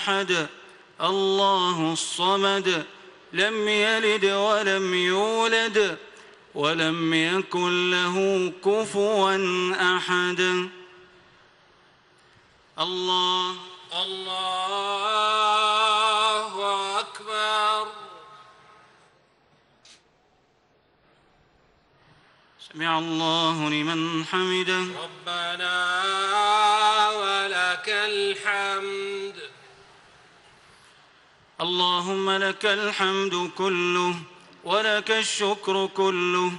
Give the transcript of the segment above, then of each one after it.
أحد الله الصمد لم يلد ولم يولد ولم يكن له كفوا أحد. الله الله أكبر. سمع الله لمن حمده. ربنا اللهم لك الحمد كله ولك الشكر كله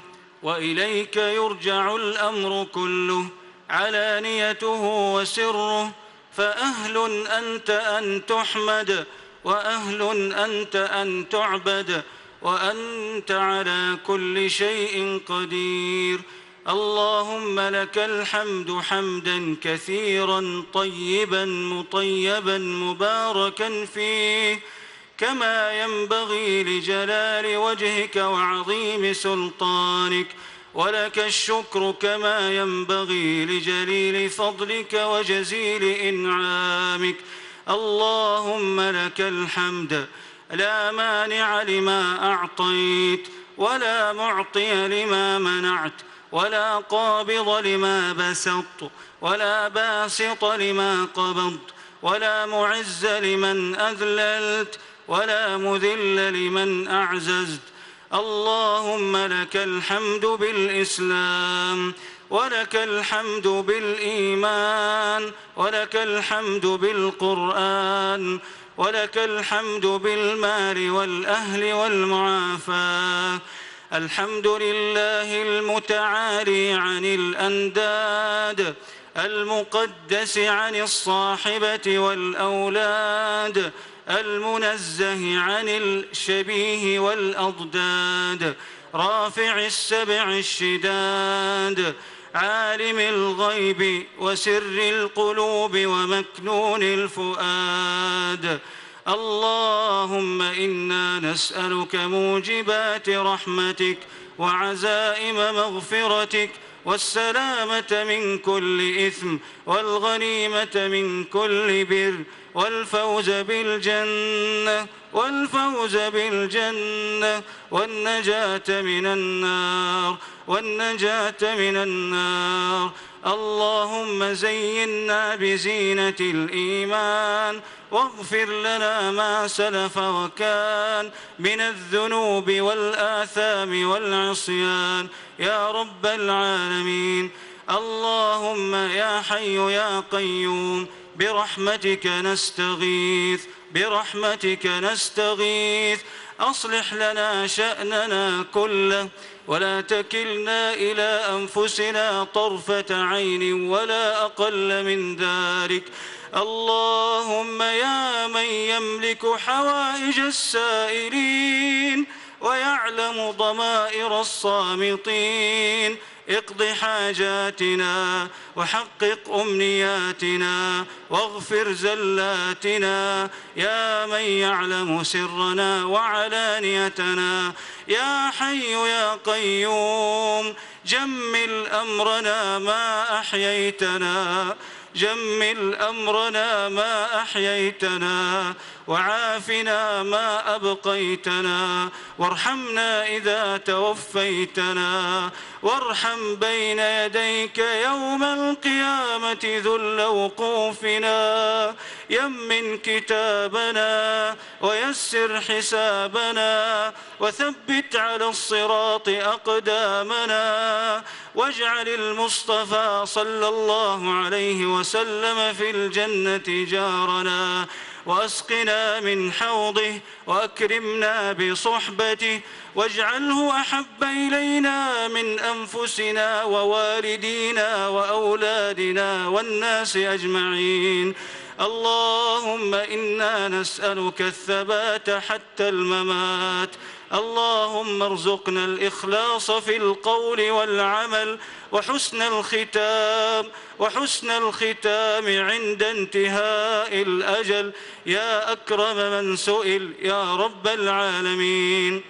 وإليك يرجع الأمر كله علانيته وسره فأهل أنت أن تحمد وأهل أنت أن تعبد وأنت على كل شيء قدير اللهم لك الحمد حمدا كثيرا طيبا مطيبا مباركا فيه كما ينبغي لجلال وجهك وعظيم سلطانك. ولك الشكر كما ينبغي لجليل فضلك وجزيل إنعامك. اللهم لك الحمد لا مانع لما أعطيت ولا معطي لما منعت ولا قابض لما بسطت ولا باسط لما قبضت ولا معز لمن أذللت. ولا مذل لمن أعززت. اللهم لك الحمد بالإسلام ولك الحمد بالإيمان ولك الحمد بالقرآن ولك الحمد بالمال والأهل والمعافاه الحمد لله المتعالي عن الأنداد المقدس عن الصاحبة والأولاد المنزه عن الشبيه والأضداد رافع السبع الشداد عالم الغيب وسر القلوب ومكنون الفؤاد. اللهم إنا نسألك موجبات رحمتك وعزائم مغفرتك والسلامة من كل إثم والغنيمة من كل بر. والفوز بالجنة والفوز بالجنة والنجاة من النار والنجاة من النار. اللهم زينا بزينة الإيمان واغفر لنا ما سلف وكان من الذنوب والآثام والعصيان. يا رب العالمين اللهم يا حي يا قيوم برحمتك نستغيث برحمتك نستغيث. أصلح لنا شأننا كله ولا تكلنا إلى أنفسنا طرفة عين ولا أقل من ذلك. اللهم يا من يملك حوائج السائلين ويعلم ضمائر الصامتين. اقض حاجاتنا وحقق أمنياتنا واغفر زلاتنا. يا من يعلم سرنا وعلانيتنا. يا حي يا قيوم جمل أمرنا ما أحييتنا. جمل أمرنا ما أحييتنا. وعافنا ما أبقيتنا وارحمنا إذا توفيتنا وارحم بين يديك يوم القيامة ذل وقوفنا يمن كتابنا ويسر حسابنا وثبت على الصراط أقدامنا واجعل المصطفى صلى الله عليه وسلم في الجنة جارنا واسقنا من حوضه وأكرمنا بصحبته واجعله أحب إلينا من أنفسنا ووالدينا وأولادنا والناس أجمعين. اللهم إنا نسألك الثبات حتى الممات. اللهم ارزقنا الإخلاص في القول والعمل وحسن الختام وحسن الختام عند انتهاء الأجل. يا أكرم من سئل يا رب العالمين.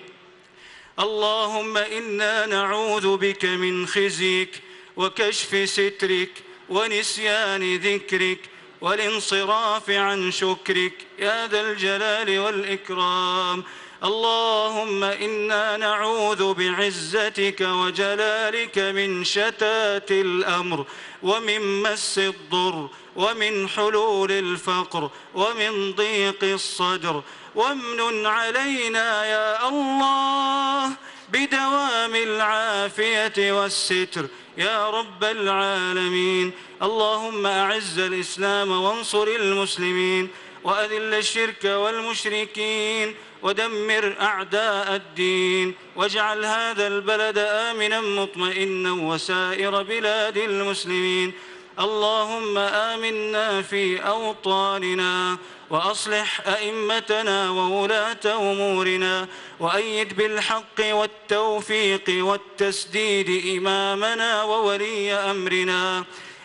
اللهم إنا نعوذ بك من خزيك وكشف سترك ونسيان ذكرك والانصراف عن شكرك. يا ذا الجلال والإكرام. اللهم إنا نعوذ بعزتك وجلالك من شتات الأمر ومن مس الضر ومن حلول الفقر ومن ضيق الصدر. وامن علينا يا الله بدوام العافية والستر. يا رب العالمين اللهم أعز الإسلام وانصر المسلمين. وأذل الشرك والمشركين ودمر أعداء الدين واجعل هذا البلد آمنا مطمئنا وسائر بلاد المسلمين. اللهم آمنا في أوطاننا وأصلح أئمتنا وولاة أمورنا وأيد بالحق والتوفيق والتسديد إمامنا وولي أمرنا.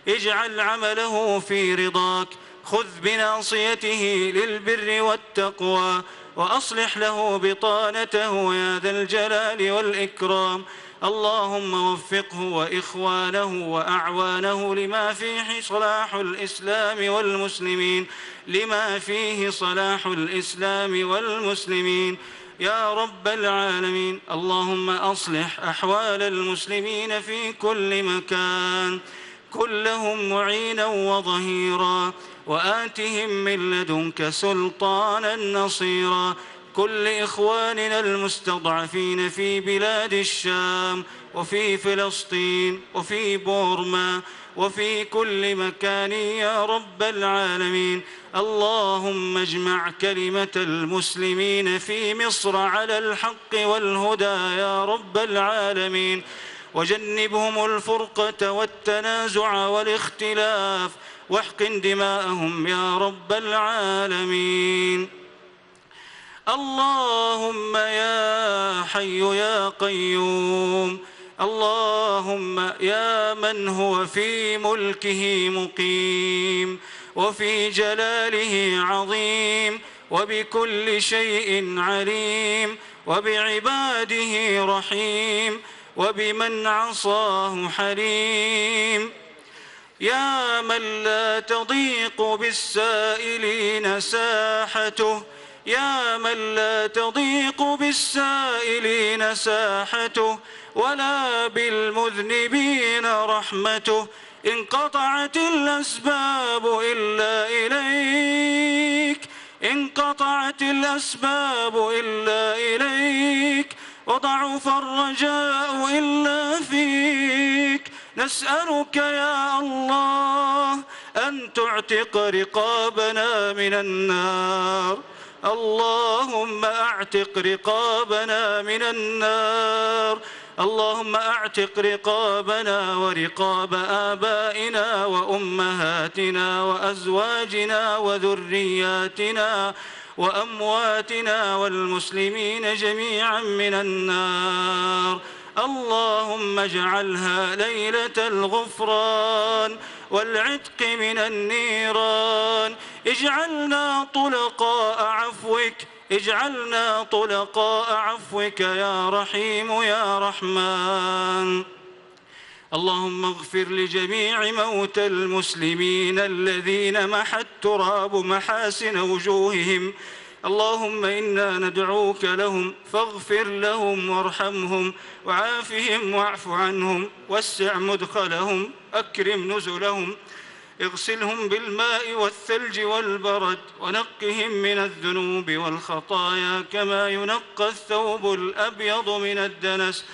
اجعل عمله في رضاك خذ بناصيته للبر والتقوى وأصلح له بطانته يا ذا الجلال والإكرام. اللهم وفقه وإخوانه وأعوانه لما فيه صلاح الإسلام والمسلمين لما فيه صلاح الإسلام والمسلمين. يا رب العالمين اللهم أصلح أحوال المسلمين في كل مكان كلهم معينا وظهيرا. وآتهم من لدنك سلطانا نصيرا. كل إخواننا المستضعفين في بلاد الشام وفي فلسطين وفي بورما وفي كل مكان يا رب العالمين. اللهم اجمع كلمة المسلمين في مصر على الحق والهدى يا رب العالمين. وجنبهم الفرقة والتنازع والاختلاف. واحقن دماءهم يا رب العالمين. اللهم يا حي يا قيوم. اللهم يا من هو في ملكه مقيم. وفي جلاله عظيم. وبكل شيء عليم. وبعباده رحيم. وبمن عصاه حليم. يا من لا تضيق بالسائلين ساحته يا من لا تضيق بالسائلين ساحته ولا بالمذنبين رحمته انقطعت الأسباب إلا إليك انقطعت الأسباب إلا إليك وضعف الرجاء إلا فيك. نسألك يا الله أن تعتق رقابنا من النار. اللهم أعتق رقابنا من النار. اللهم أعتق رقابنا ورقاب آبائنا وأمهاتنا وأزواجنا وذرياتنا وأمواتنا والمسلمين جميعا من النار. اللهم اجعلها ليلة الغفران والعتق من النيران. اجعلنا طلقاء عفوك اجعلنا طلقاء عفوك يا رحيم يا رحمن. اللهم اغفر لجميع موتى المسلمين الذين محى التراب محاسن وجوههم. اللهم إنا ندعوك لهم فاغفر لهم وارحمهم وعافهم واعف عنهم وسع مدخلهم أكرم نزلهم اغسلهم بالماء والثلج والبرد ونقهم من الذنوب والخطايا كما ينقى الثوب الأبيض من الدنس.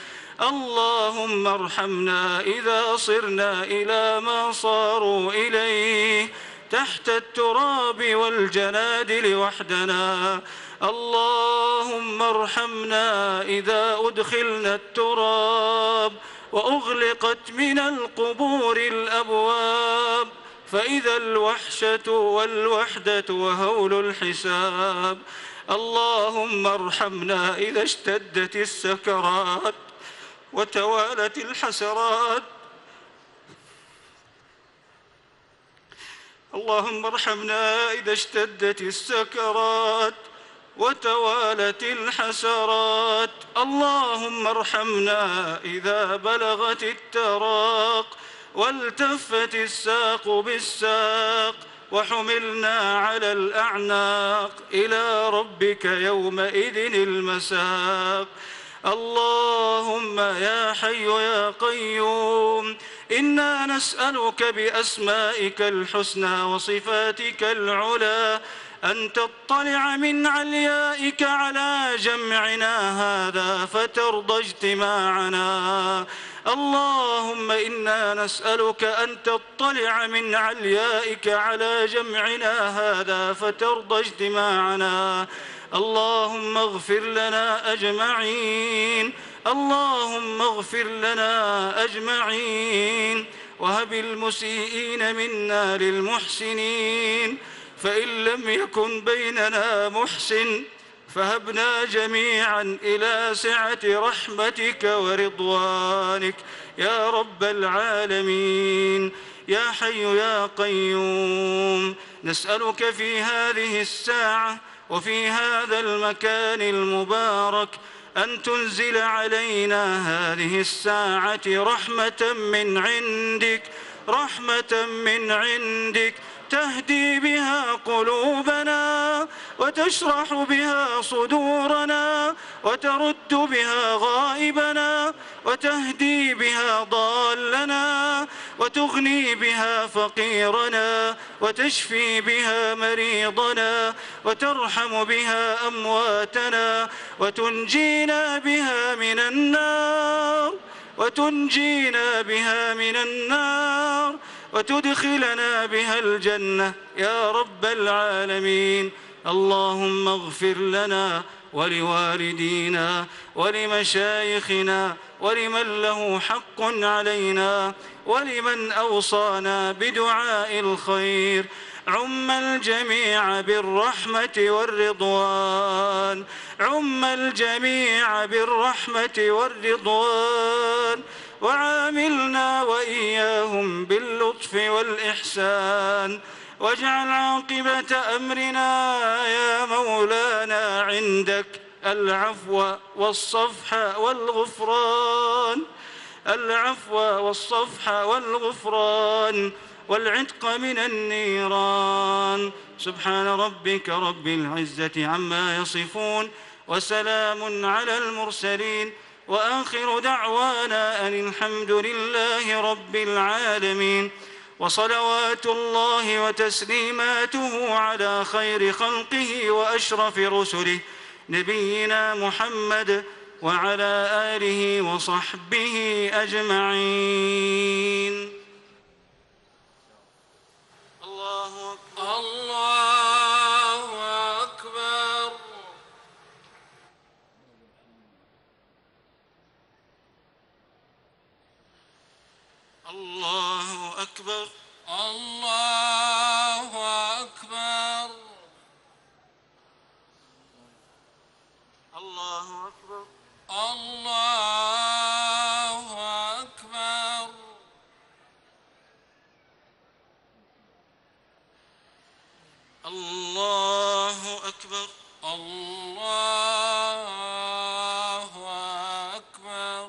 اللهم ارحمنا إذا صرنا إلى ما صاروا إليه. تحت التراب والجنادل وحدنا. اللهم ارحمنا إذا أدخلنا التراب وأغلقت من القبور الأبواب. فإذا الوحشة والوحدة وهول الحساب. اللهم ارحمنا إذا اشتدت السكرات وتوالت الحسرات. اللهم ارحمنا إذا اشتدت السكرات وتوالت الحسرات. اللهم ارحمنا إذا بلغت التراق والتفت الساق بالساق وحملنا على الأعناق إلى ربك يومئذ المساق. اللهم يا حي يا قيوم إنا نسألك بأسمائك الحسنى وصفاتك العلى أن تطلع من عليائك على جمعنا هذا فترضى اجتماعنا. اللهم إنا نسألك أن تطلع من عليائك على جمعنا هذا فترضى اجتماعنا. اللهم اغفر لنا أجمعين. اللهم اغفر لنا أجمعين وهب المسيئين منا للمحسنين فإن لم يكن بيننا محسن فهبنا جميعا إلى سعة رحمتك ورضوانك. يا رب العالمين يا حي يا قيوم نسألك في هذه الساعة وفي هذا المكان المبارك أن تنزل علينا هذه الساعة رحمة من عندك رحمة من عندك. تهدي بها قلوبنا وتشرح بها صدورنا وترد بها غائبنا وتهدي بها ضالنا. وتغني بها فقيرنا وتشفي بها مريضنا وترحم بها أمواتنا وتنجينا بها من النار وتنجينا بها من النار وتدخلنا بها الجنة. يا رب العالمين اللهم اغفر لنا ولوالدينا ولمشايخنا ولمن له حق علينا ولمن أوصانا بدعاء الخير. عم الجميع بالرحمة والرضوان. عم الجميع بالرحمة والرضوان. وعاملنا وإياهم باللطف والإحسان. واجعل عاقبة أمرنا يا مولانا عندك العفو والصفح والغفران العفو والصفح والغفران والعتق من النيران. سبحان ربك رب العزة عما يصفون وسلام على المرسلين وآخر دعوانا أن الحمد لله رب العالمين. وصلوات الله وتسليماته على خير خلقه وأشرف رسله نبينا محمد وعلى آله وصحبه أجمعين. الله أكبر. الله أكبر. الله أكبر. الله أكبر الله أكبر الله أكبر الله أكبر الله أكبر